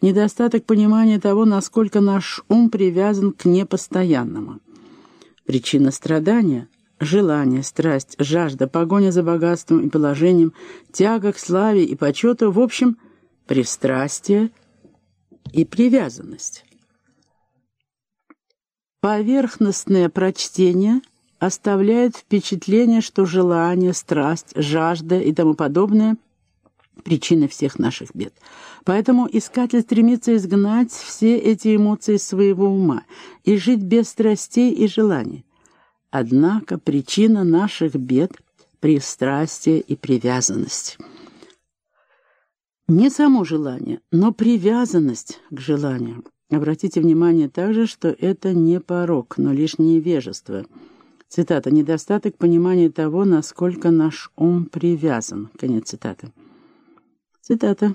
недостаток понимания того, насколько наш ум привязан к непостоянному. Причина страдания — желание, страсть, жажда, погоня за богатством и положением, тяга к славе и почету, в общем, пристрастие и привязанность. Поверхностное прочтение оставляет впечатление, что желание, страсть, жажда и тому подобное — причины всех наших бед. Поэтому искатель стремится изгнать все эти эмоции своего ума и жить без страстей и желаний. Однако причина наших бед — пристрастие и привязанность. Не само желание, но привязанность к желанию — Обратите внимание также, что это не порог, но лишь невежество. Цитата. «Недостаток понимания того, насколько наш ум привязан». Конец цитаты. Цитата.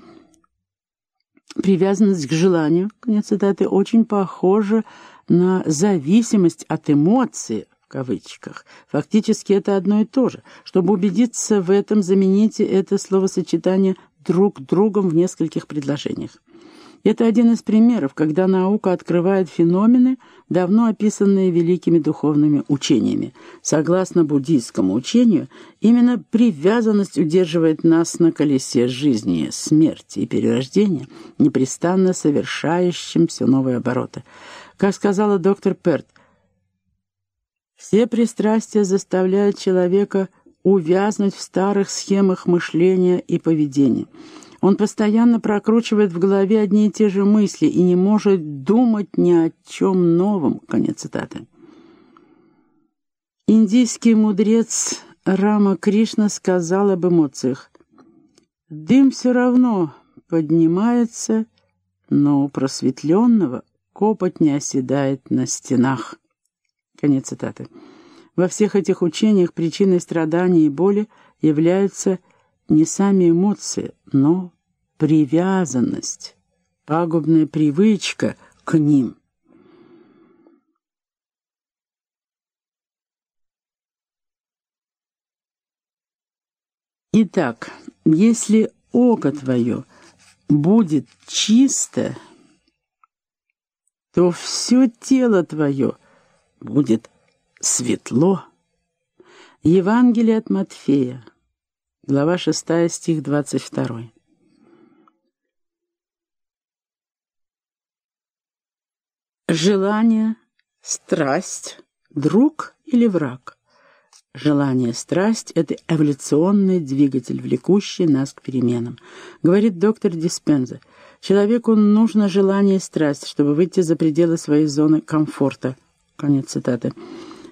«Привязанность к желанию», конец цитаты, очень похожа на зависимость от эмоции, в кавычках. Фактически это одно и то же. Чтобы убедиться в этом, замените это словосочетание друг другом в нескольких предложениях. Это один из примеров, когда наука открывает феномены, давно описанные великими духовными учениями. Согласно буддийскому учению, именно привязанность удерживает нас на колесе жизни, смерти и перерождения, непрестанно совершающим все новые обороты. Как сказала доктор Перт, все пристрастия заставляют человека увязнуть в старых схемах мышления и поведения. Он постоянно прокручивает в голове одни и те же мысли и не может думать ни о чем новом. Конец цитаты. Индийский мудрец Рама Кришна сказал об эмоциях. «Дым все равно поднимается, но у просветленного копоть не оседает на стенах». Конец цитаты. Во всех этих учениях причиной страданий и боли являются не сами эмоции, но привязанность, пагубная привычка к ним. Итак, если око твое будет чисто, то все тело твое будет светло. Евангелие от Матфея, глава 6, стих 22. Желание, страсть, друг или враг? Желание, страсть — это эволюционный двигатель, влекущий нас к переменам. Говорит доктор Диспенза, человеку нужно желание и страсть, чтобы выйти за пределы своей зоны комфорта. Конец цитаты.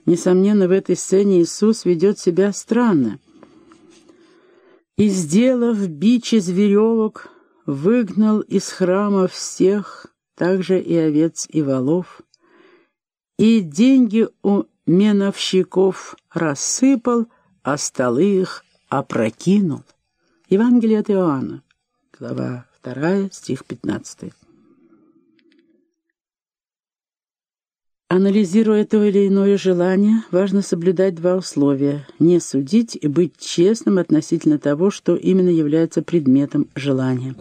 Несомненно, в этой сцене Иисус ведет себя странно. «И, сделав бич из веревок, выгнал из храма всех, также и овец и волов, и деньги у меновщиков рассыпал, а столы их опрокинул. Евангелие от Иоанна, глава 2, стих 15. Анализируя то или иное желание, важно соблюдать два условия – не судить и быть честным относительно того, что именно является предметом желания.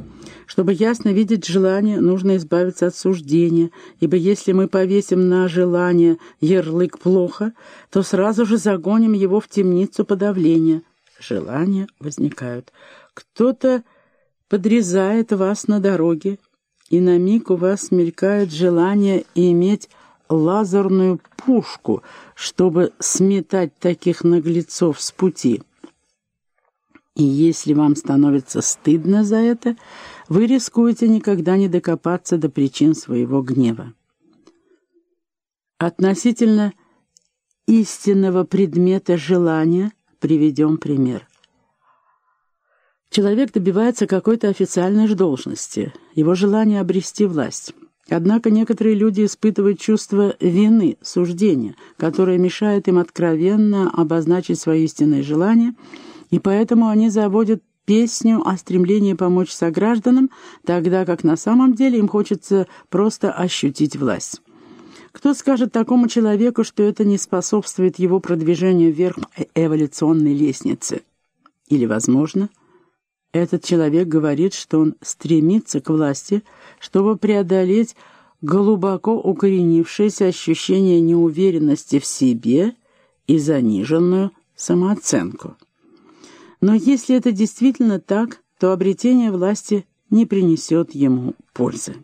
Чтобы ясно видеть желание, нужно избавиться от суждения, ибо если мы повесим на желание ярлык «плохо», то сразу же загоним его в темницу подавления. Желания возникают. Кто-то подрезает вас на дороге, и на миг у вас мелькает желание иметь лазерную пушку, чтобы сметать таких наглецов с пути. И если вам становится стыдно за это, вы рискуете никогда не докопаться до причин своего гнева. Относительно истинного предмета желания приведем пример. Человек добивается какой-то официальной должности, его желание обрести власть. Однако некоторые люди испытывают чувство вины, суждения, которое мешает им откровенно обозначить свои истинные желания, и поэтому они заводят песню о стремлении помочь согражданам, тогда как на самом деле им хочется просто ощутить власть. Кто скажет такому человеку, что это не способствует его продвижению вверх эволюционной лестницы? Или, возможно, Этот человек говорит, что он стремится к власти, чтобы преодолеть глубоко укоренившееся ощущение неуверенности в себе и заниженную самооценку. Но если это действительно так, то обретение власти не принесет ему пользы.